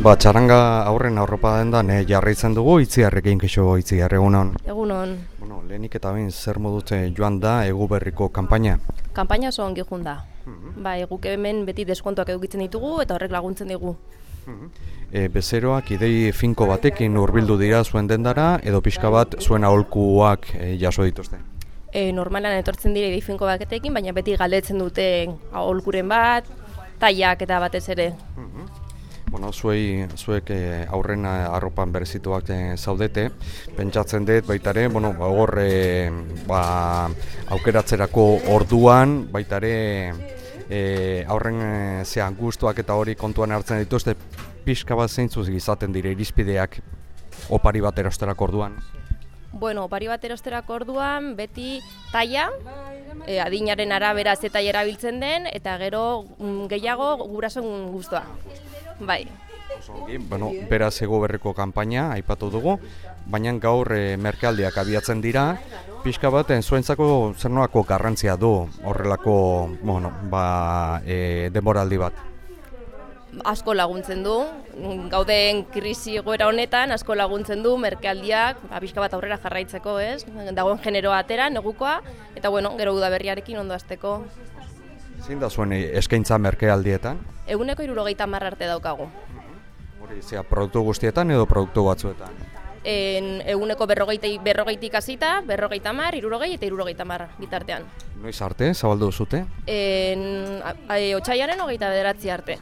Ba, txaranga aurren aurropa den da, ne jarraitzen dugu, itziarrekin kixo itziar egunon. Egunon, Bueno, lehenik eta behin zer modute joan da egu berriko kanpaina. kanpaina oso ongi jun da. Ba, guk hemen beti deskontuak edukitzen ditugu eta horrek laguntzen digu. E, bezeroak idei finko batekin hurbildu dira zuen dendara, edo pixka bat zuen aholkuak e, jaso dituzte. E, normalan etortzen dira edifinko baketekin, baina beti galdetzen dute aholkuren bat, taiak eta batez ere. Bueno, zuei, zuek e, aurren arropan berezituak e, zaudete, pentsatzen dut baitare, bueno, ba, hor e, ba, aukeratzerako orduan, baitare e, aurren e, zean gustuak eta hori kontuan hartzen dituzte, pixka bat zeintzuz izaten dire irizpideak opari bat erosterako orduan. Bueno, opari bat erosterako orduan, beti taia, e, adinaren arabera ze taia erabiltzen den, eta gero mm, gehiago gurasoen guztua. Bai. Bueno, beraz ego berriko kanpaina aipatu dugu, baina gaur e, merkealdiak abiatzen dira, pixka bat zuentzako zer nolako garrantzia du horrelako, bueno, ba, e, denboraldi bat. Asko laguntzen du, gauden krisi egoera honetan asko laguntzen du merkealdiak, ba, pixka bat aurrera jarraitzeko, ez? Dagoen generoa atera, negukoa, eta bueno, gero udaberriarekin ondo azteko. Zein da zuen eskaintza merkealdietan? Eguneko irurogeita marra arte daukagu. Hori, zea, produktu guztietan edo produktu batzuetan? En, eguneko berrogeita, berrogeitik hasita, berrogeita mar, irurogei eta irurogeita mar bitartean. Noiz arte, zabaldu zute? En, a, a, otxaiaren hogeita bederatzi arte.